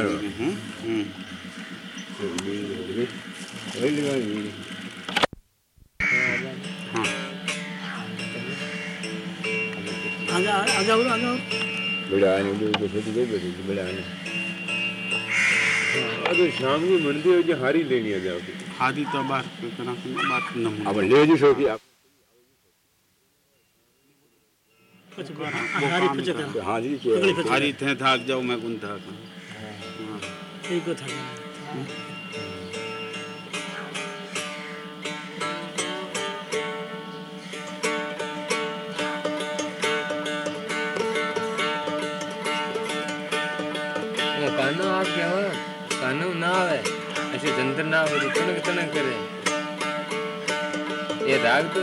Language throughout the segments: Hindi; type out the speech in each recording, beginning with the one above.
Claro. हम्म हम्म हाँ तो तो शाम को बनते हो हारी लेनी है जाओ हादी तो बात करा बात न अब ले जो सो की आप हारी पचका हाँ जी हारी थे थाक जाओ मैं कुन था এই কথা કાનો આ કેવા કાનો ના આવે પછી જંતર ના આવે તણક તણક કરે એ રાગ તો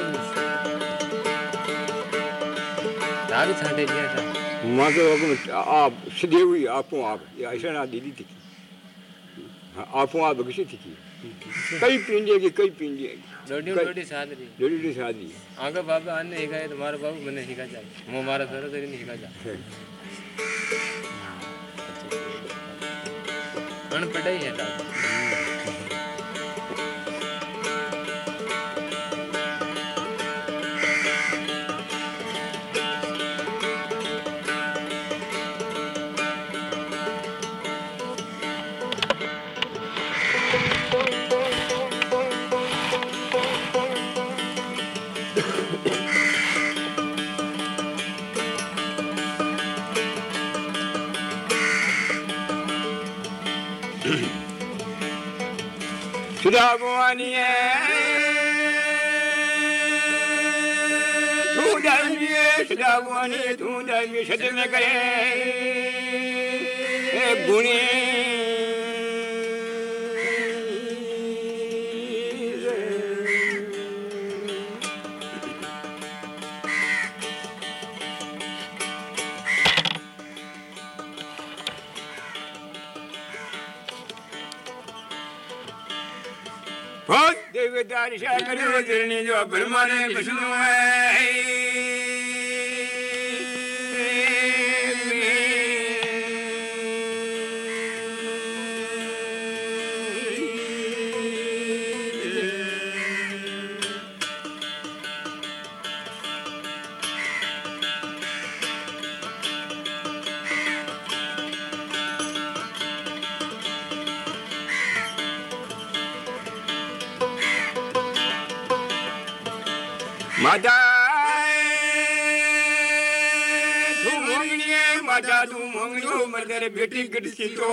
રાગ છાંટે ગયા હતા મારે સિદેવી આપો આપ એ આશા ના દીધી હતી दीदी हाँ, किसी थी। की कई पिंडे की कई पिंडे डोडी कई- डोडी साथ रही। जोड़ी जोड़ी आगे बाबा आने हिकाए तुम्हारा बाबू मैंने हिगा जा। मो मारा सरो तेरी हिका जा। अन पढ़ाई है राग गुणी तूने विशद न करे गुणी भोग देवदारी शाकर जो ब्रह्मा ने विष्णु है માતા તું મોંગણીઓ મરદર બેટી ગડસી તો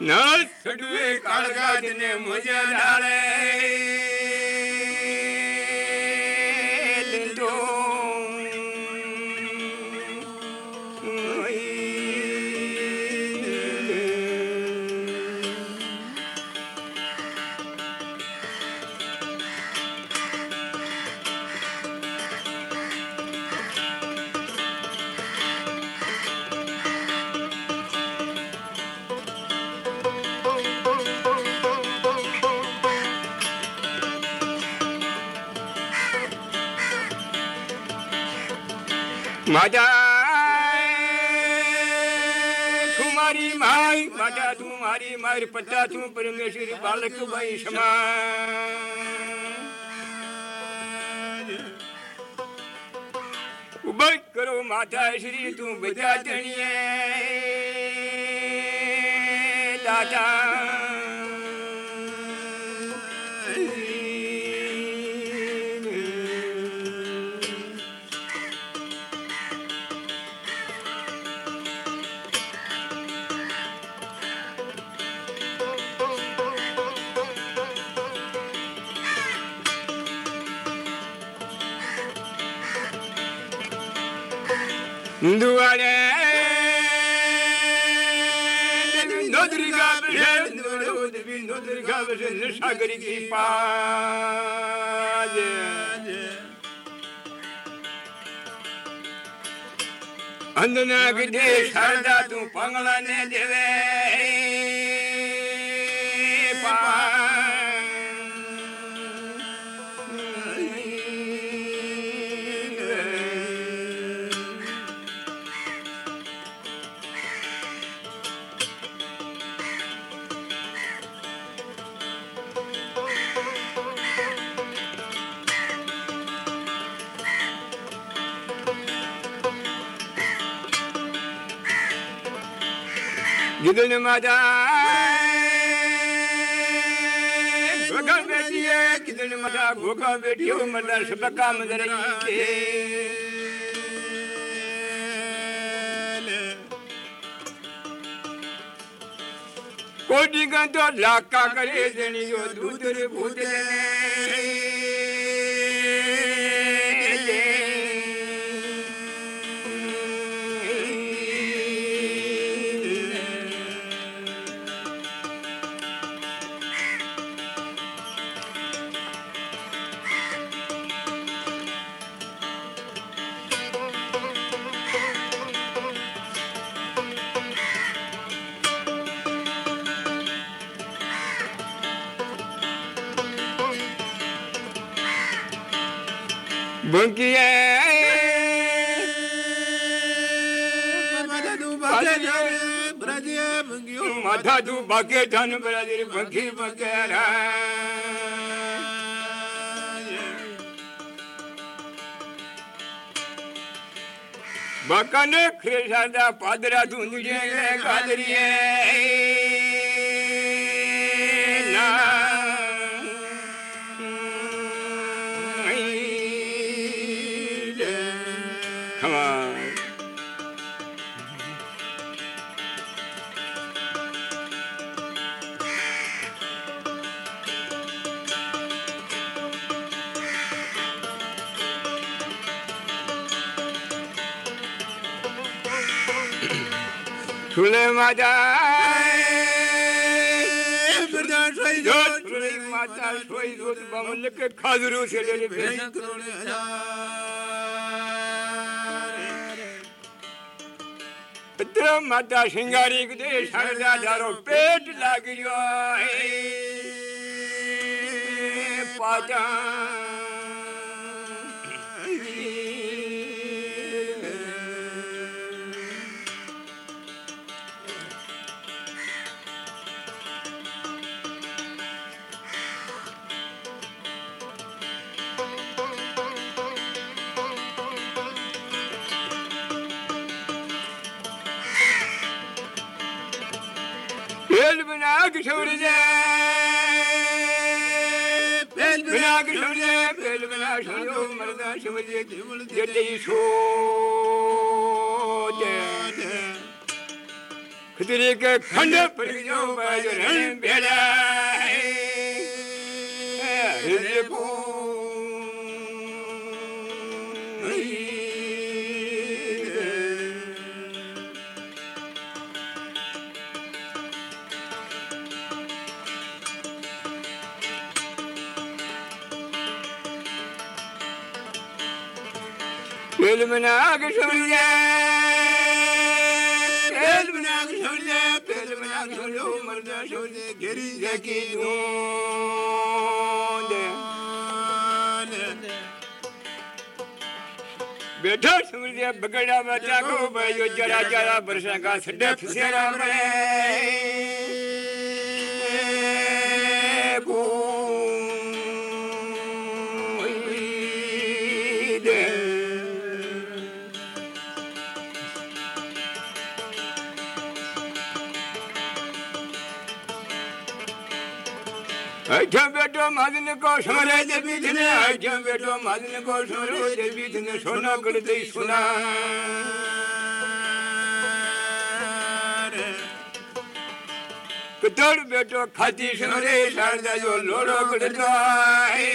નળ સડવે કાળગાજ ને મજા ડાળે. માતા તું મારી માય માતા તું મારી મારી પતા તું પરમેશ્વરી બાલક ભાઈ સમાન ઉભા કરો માતા શ્રી તું બધા ધણીએ દાદા Duare Nodriga Bren Nodriga Bren Şagri Kipade Andına gidiş Harda tu pangla ne deve गगन में जाए गगन बेटिए किदन में जा गोगा बेटियो मदर सबका मदर के कोटी गंदो लाका करे जनियो दूधर भूत ने ਬਾਕੀ ਧਨ ਬਰਾਦਰੀ ਬੰਖੀ ਬਕਰਾ ਬਕਨੇ ਖੇਸ਼ਾ ਦਾ ਪਾਦਰਾ ਦੁਨੀਏ ਗਾਦਰੀਏ। ካዝሩ ስለልበት እድረም ማዳ ሽንጋሪ ግዴ ሻርዳ ዳሮ ቤድ ላግዮ ጳጫ Mülakı şöyle bel mülakı şöyle bel mülakı şöyle umarda şöyle yerdeyi şu de Kıdırık kandı pırgıcı bayırın bela ቤቶች በገዳ መጣቀው በዮጀራጃራ በርሸንጋ ስደፍ ሴራ ምሬ बेटो मदन को सोरे देवी थने आइटम बेटो मदन को सोरे देवी थने सोना करते सुना कदर बेटो खाती सोरे शारदा जो लोड़ो करता है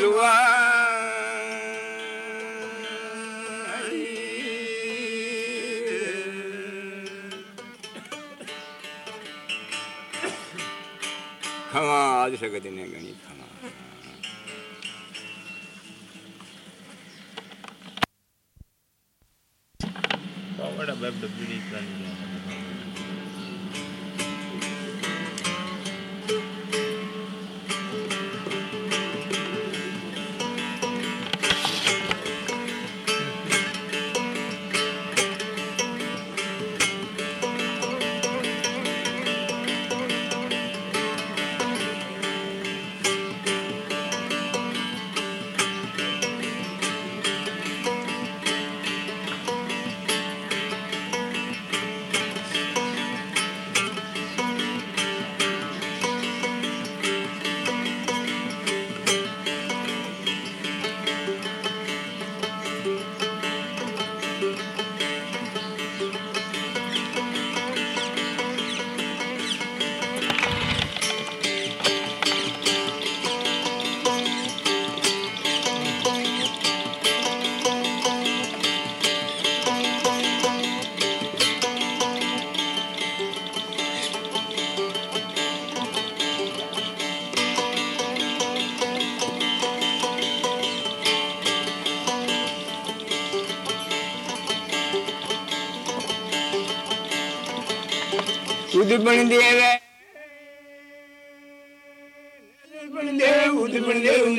लुआ 강아 아저씨거든요 그니 강아 Power up the building.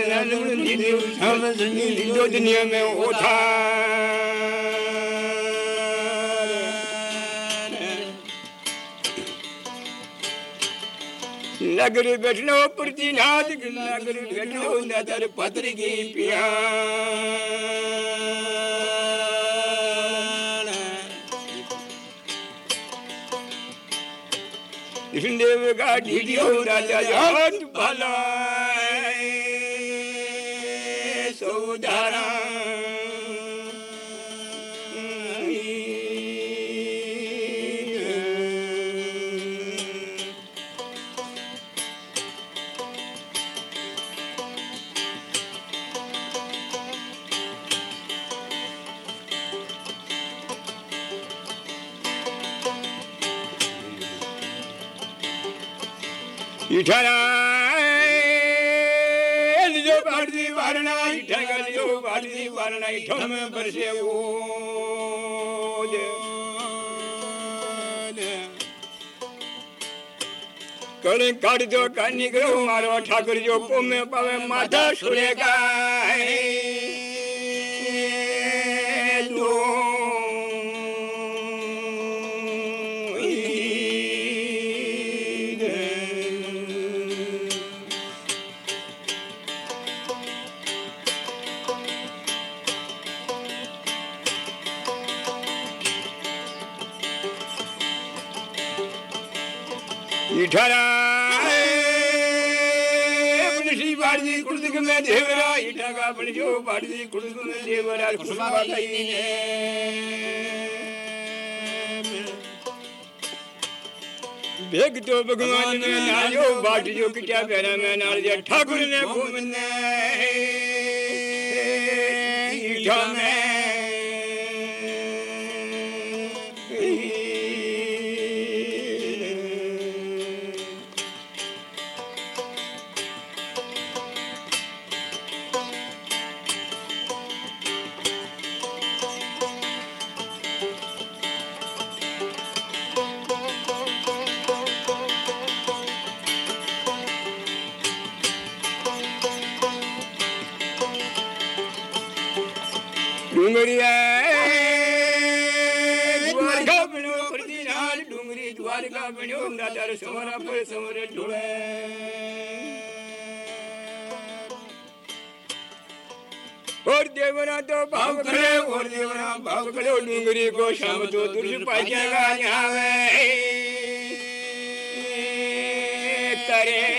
नाल ओथा नगर प्रतिनाथ नगर बैठनो नदर पत्र की पिया देव का ढीडियो राजा जात भला वारणा इठो में बरसे वो कल काट जो का निकलो मारो ठाकुर जो को पावे माथा सुरेगा इठारा श्री बाड़ी कुर्दक में देवरा इठागा अपने जो बाड़ी कुर्दक में देवरा खुशबा गई भेग तो भगवान ने नारियो बाट जो किटा प्यारा में नारिया ठाकुर ने घूमने इठा में पर सुमर पर सुमर जुड़े और देवना तो भाव करे और देवना भाव करे और डूंगरी को शाम तो दुर्ष पाएगा यहाँ करे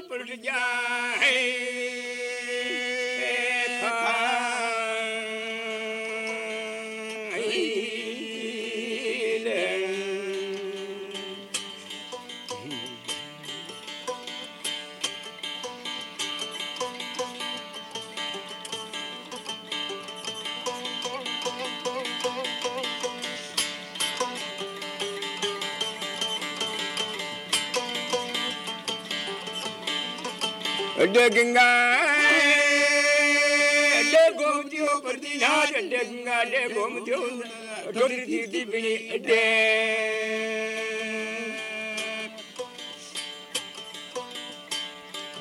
अड्डे गंगा अड्डे गोमतियो प्रतिनाथ अड्डे गंगा अड्डे गोमतियो डोरी तीर्थी बिनी अड्डे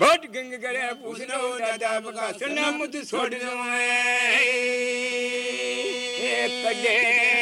भट गंग करे पूछनो दादा बका सना मुत छोड़ दो कड्डे सेला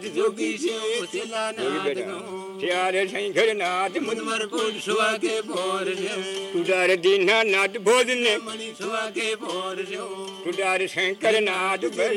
नाथ जोगी से गो शंकर नाथ मुनवर पुर सुवा के भोर से टुटारे दीना नाथ भोजने। सुवा के भोर से टुटारे शंकर नाथ बड़े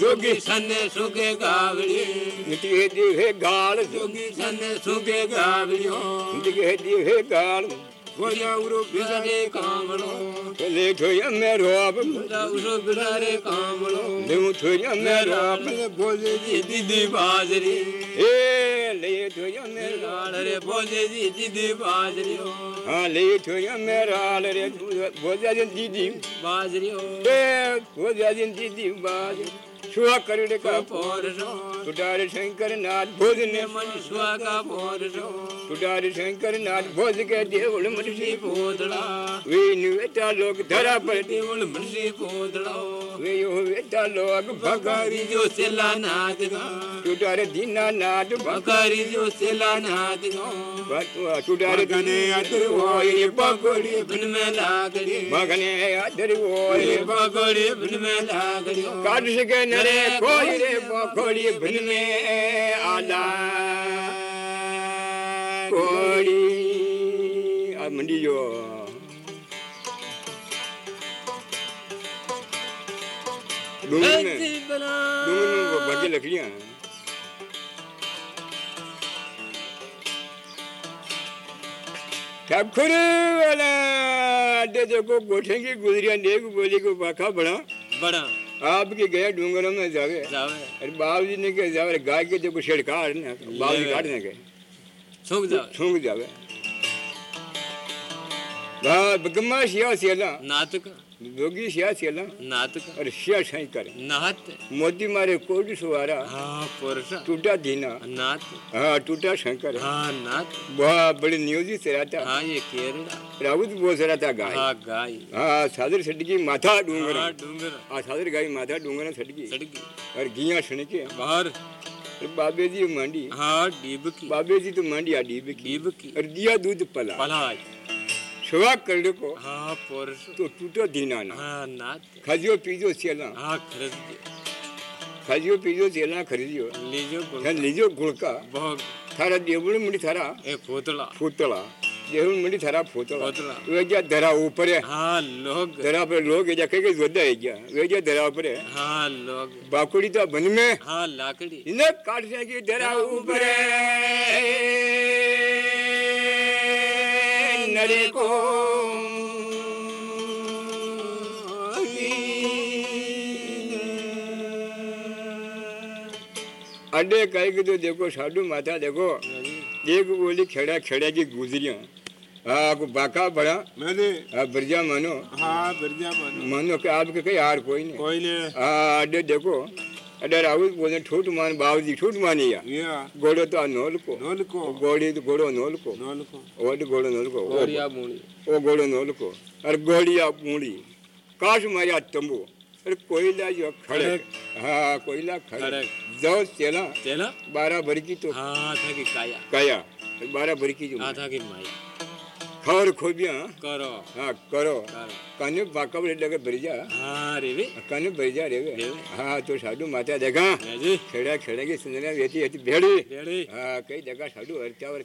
जोगी सन्ने सुखे गावड़ी। मिटिए दिवे गाल। जोगी सन्ने सुखे गावड़ी दिखे दिवे गाल। गोया उरो बिसारे कामलो ले ठोया मेरो आप मुदा उरो बिसारे कामलो देऊ ठोया मेरो आप बोले जी दीदी बाजरी। ए ले ठोया मेरो रे बोले जी दीदी बाजरी हाँ ले ठोया मेरा रे। बोजा जन दीदी। बाजरी ए बोजा जन दीदी बाज छुआ करड़े का पोरसो शंकर नाथ भोजने मन सुहागा पोरसो टुटारे शंकर नाथ भोज के देवल मनुष्य पोतड़ा वे निवेटा लोग धरा पर देवल मुंशी पोतड़ा वे यो वेटा लोग भगारी जो सेला नाथ गा। टुटारे दीना नाथ भगा बकारी जो सेला नाथ गा। टुटारे गने अदर होए पकड़ी बिन में लागड़ी मगने अदर ओए ये पकड़ी बिन में लागड़ी काट सके नरे कोई रे बिन में आला। कोड़ी। आ मंडी जो डूंगर में डूंगर में लकड़ियाँ। ठाकुर वाला। अड्डे देखो गोठे की गुजरिया नेक बोली को बाखा बड़ा। बड़ा। आपके गए डूंगर में जावे। अरे बाबू जी ने कहा जावे। गाय के देखो छिड़का ने बाबू जी काटने के छुक जावे। छूक जावे। बा गम्मा शिया सेला नातक जोगी शिया सेला नातक और शिया छाई करे। नात? मोदी मारे कोट सुवारा। हाँ पुरुष टूटा दीना। नात? हाँ टूटा शंकर हाँ नात। बहुत बड़े न्यूज़ से रहता हाँ ये केरला राउत बोस रहता गाय हाँ गाय हाँ सादर सटकी माथा डूंगर। हाँ डूंगर। आ सादर गाय माथा डूंगर सटकी। सड़की और घिया सणके बाहर। बाबे जी मंडी हाँ डीब की बाबे जी तो मंडी आ डीब की डीब की और दिया दूध पला पलाई सुहा कर को हाँ पुरुष तो टूटो दीना ना। हाँ नात खजियो पीजो सेला हाँ खरीद खजियो पीजो सेला खरीदियो। लीजो है लीजो गुड़का। बहुत थारा देवड़ मंडी थारा। ए पोतला फूतला। देवड़ मंडी थारा फूतला। फूतला। वे क्या धरा ऊपर। है हाँ लोग। धरा पर लोग जा के जोदा है क्या वे क्या धरा ऊपर। है हाँ लोग। बाकुड़ी तो बन में हाँ लाकड़ी। इन्हें काट जाएगी धरा ऊपर। है नरे को अड्डे कह के तो देखो साधु माता देखो। एक बोली खेड़ा खेड़ा की गुजरिया। हाँ को बाका बड़ा। हाँ बिरजा मानो। हाँ बिरजा मानो। मानो कि आपके कहीं हार कोई नहीं। कोई ने हाँ अड्डे देखो। अड्डे राहुल बोले ठूट मान बाबूजी ठूट मानी या। घोड़ो तो आ नोल को। नोल को। घोड़ी तो घोड़ो नोल को। नोल को। वो तो घोड़ो नोल को वो- गोरिया मूली वो घोड़ो नोल को। और घोड़िया मूड़ी। काश मारिया तंबू। अरे कोयला जो खड़े। हाँ कोयला खड़े। जाओ चला चला? बारह भर की तो हाँ था कि काया। काया। बारह भर की जो हाँ था कि माया। खबर खोबिया करो। हाँ करो। करो। काने बाका बड़े लगे भरजा। हाँ रे वे काने भरजा रे रेवे। हाँ तो साधु माता देखा। खेड़ा खेड़े की सुंदर वेती वेती भेड़ी। रेड़ी हाँ कई जगह साधु हरत्या और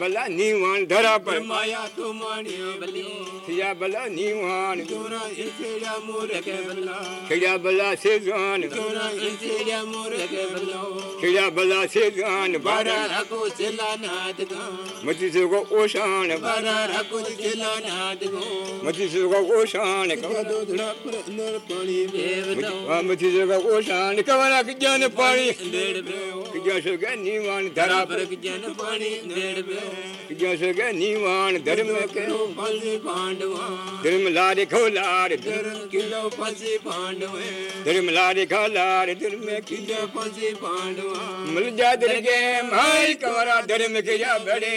भला नीवान धरा पर माया तो माणियो भली थिया भला नीवान जोरा इसेड़ा मोर के भला खिड़ा भला से जान जोरा इसेड़ा मोर के भला खिड़ा भला से जान बारा रखो सिला नाद गा मजी से को ओशान बारा रखो सिला नाद गा कोशान हाँ, कोशान कवना किजन पानी। नीवान धरा पर। किजन पानी नीवान धर्म करो पांडवा धर्म लारे खो लारे किलो पसी पांडवे धर्म लारे खो लारे धर्म किलो पसी पांडवा मिल जा धर्म के माल कवरा धर्म के जा बड़े।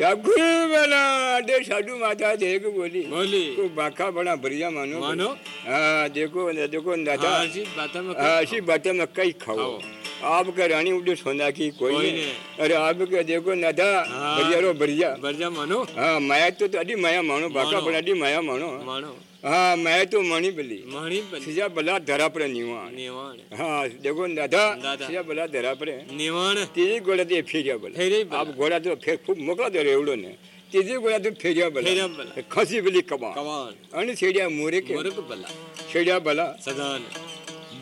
ठाकुर वाला दे साधु माता देख बोली बोली तो बाका बड़ा बढ़िया मानो मानो हाँ देखो देखो दादा ऐसी बातें मक्का ही खाओ आपका रानी उठे सोना की कोई, कोई नहीं अरे आपका देखो नाथा बढ़िया रो बढ़िया बढ़िया मानो हाँ माया तो अडी माया मानो बाका बड़ा अडी माया मानो मानो हाँ मैं तो मणि बली बला धरा पर निवाण। निवाण। हाँ देखो दादा सिजा बला धरा पर निवाण। तीजी गोड़ा तो फेरिया बला फेरिया आप गोड़ा तो फिर खूब मोकला दे रेवड़ो ने तीजी गोड़ा तो फेरिया बला फेरिया बला खसी बली कमान कमान अन सेड़िया मोरे के मोरे को बला सेड़िया बला सदान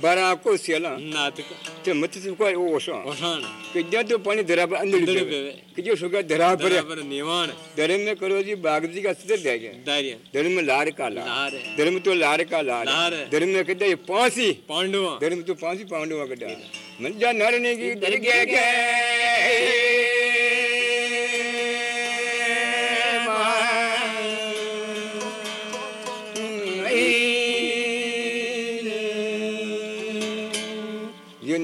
ಬರಾಕು ಸಿಯಲ ನಾತಕ ತೆ ಮತ್ತೆ ತಿಕೋ ಓಸಾ ಓಸಾನ ಕಿಜ್ಜಾ ತು ಪಾನಿ ಧರಾ पर अंदर ಲಿಪೆ ಕಿಜ್ಜಾ ಸುಗ ಧರಾ पर पर निवान धर्म में करो जी बागजी का सिद्ध दे गया दारिया। धर्म में लार का लार। धर्म तो लार का लार धर्म में कदा ये पांसी। पांडवा धर्म तो पांसी पांडवा कदा मन जा नर ने की डर गया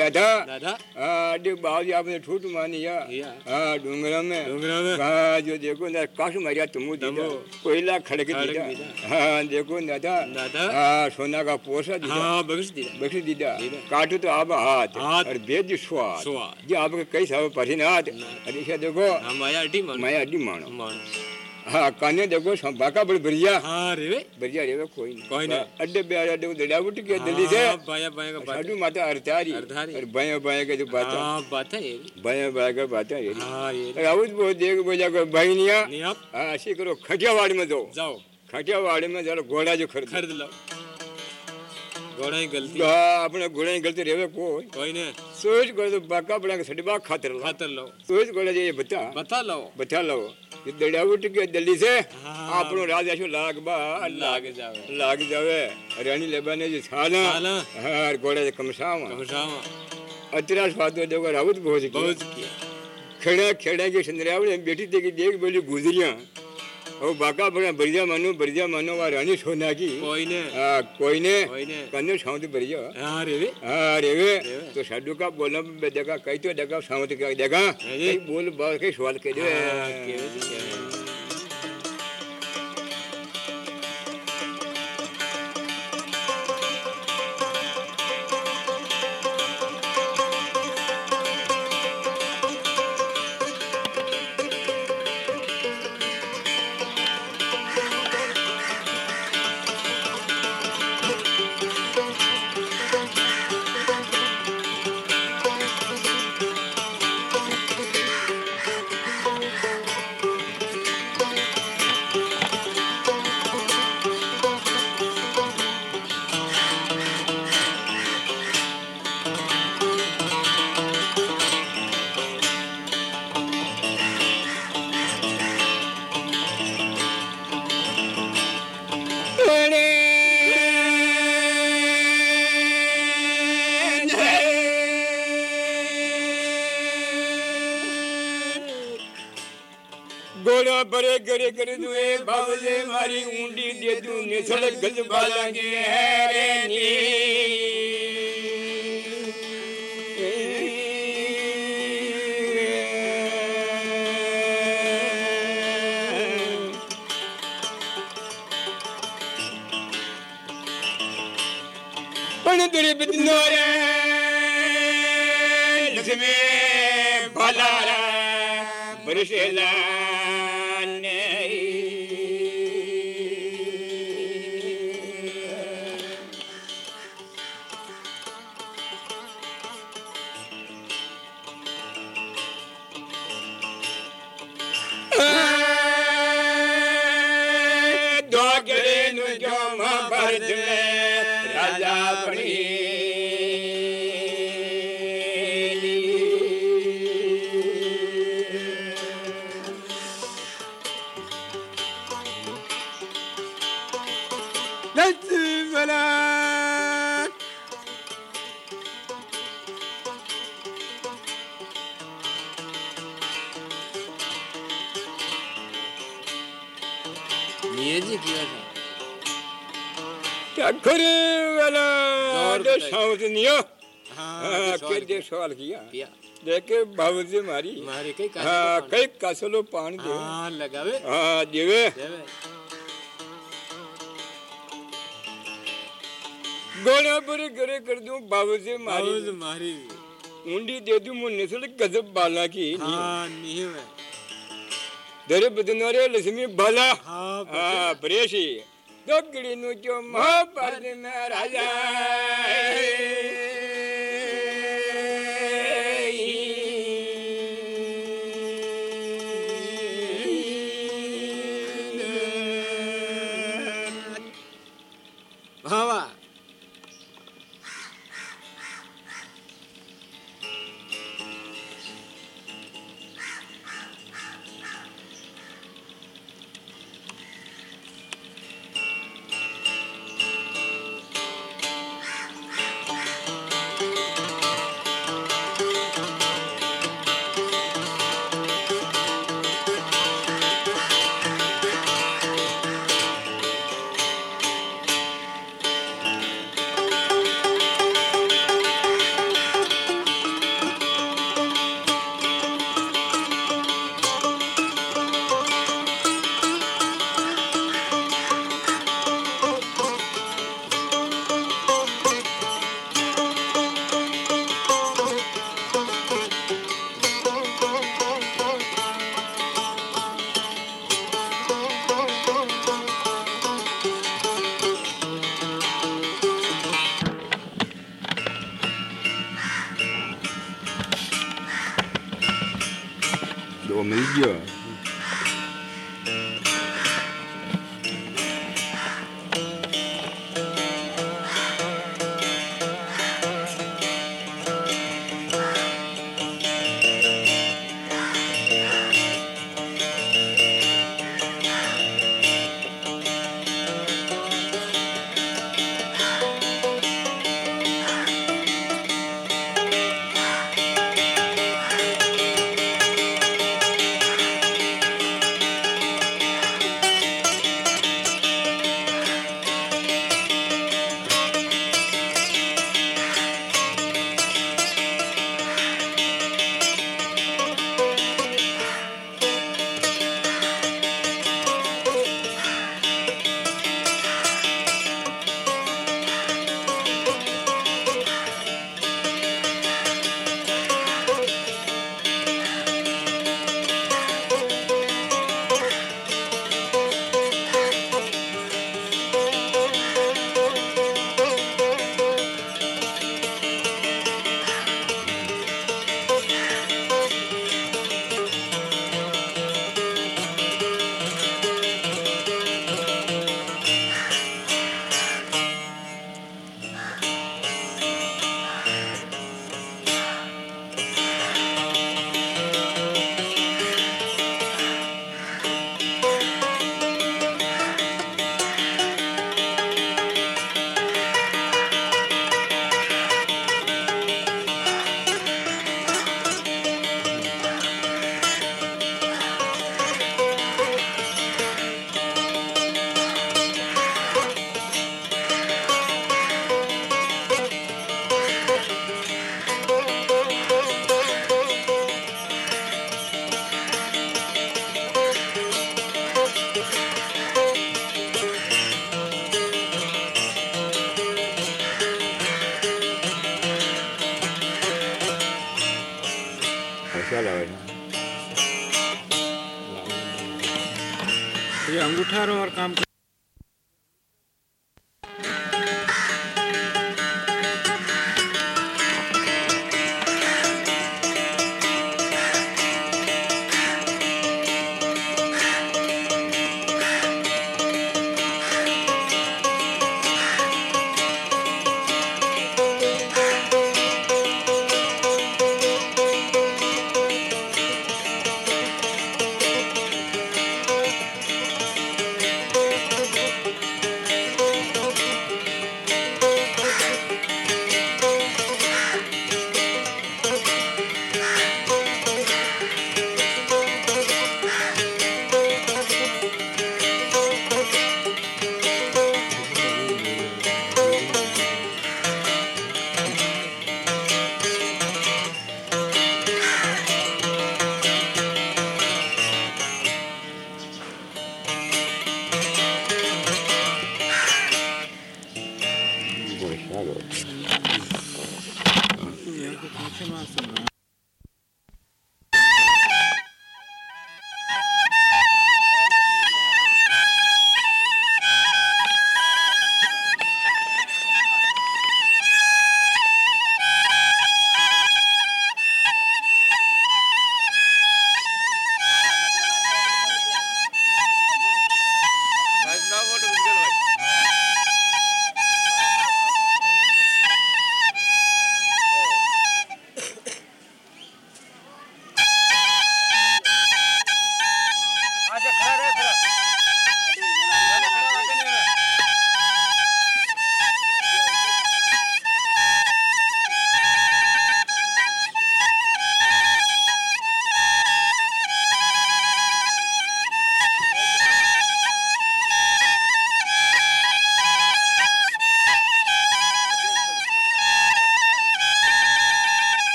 दादा दादा हाँ बाबूजी आपने ठूठ मानी या या। हाँ डूंगरा में डूंगरा में। हाँ जो देखो ना काश मारिया तुम दीदा कोयला खड़क दीदा। हाँ देखो दादा दादा। हाँ सोना का पोसा दीदा हाँ बगस दिया बख्शी दीदा दीदा। काटो तो आप हाथ। और बेद स्वाद। जी आपके कई साल पसीनात अरे देखो हाँ माया अड्डी मानो मैं अड्डी मानो मानो हाँ काने देखो बाका बड़ी बढ़िया। हाँ रे बढ़िया रेवे कोई नहीं। कोई नहीं। अड्डे पे अड्डे को दड़ा उठ के दिल्ली से। हाँ, बाया बाया का बात माता अरतारी अरतारी। और बाया बाया के जो बात हाँ। बात है ये बाया बाया का बात है हाँ ये राउत बहुत देख बोला को नहीं आप हाँ ऐसी करो खटियावाड़ में दो जाओ। खटियावाड़ में जरा घोड़ा जो खरीद खरीद लो। घोड़ा ही गलती हाँ, अपने घोड़े की गलती रेवे कोई। कोई ने सोच कर तो बाका बड़ा के सटबा खातर ला खातर लो सोच कर ये बता। बता लो बता लो ये दड़ा उठ के दिल्ली से। हाँ। आपनो राज लाग बा। लाग जावे। लाग जावे। रानी लेबाने जो छाला छाला। हाँ और घोड़े से कमसावा। कमसावा। अतरा स्वाद देखो राउत बहुत बहुत किया खेड़ा खेड़ा बाका बड़ा बढ़िया मानो बढ़िया मानो वा रानी सोना की कोई ने? हाँ कोई ने? कन्ने साउंड बढ़िया हाँ रे रे हाँ रेवे। रेवे। तो साडू का बोला देखा कई तो देखा साउंड का देखा। बोल बाल के सवाल के दे पण तरी दे हाँ हाँ, तो के सवाल किया। किया देखे बाबूजी मारी। मारे कई हाँ कई कासलो पानी पानी। दे। हाँ लगावे। हाँ देवे। देवे। गोना पर करे कर दूँ बाबूजी मारी। दे दूँ मुन्ने से गजब बाला की हाँ नहीं दरे बदनोरे लक्ष्मी बाला। हाँ हाँ ब्रेशी दोगड़ी नु जो महाभारत में दो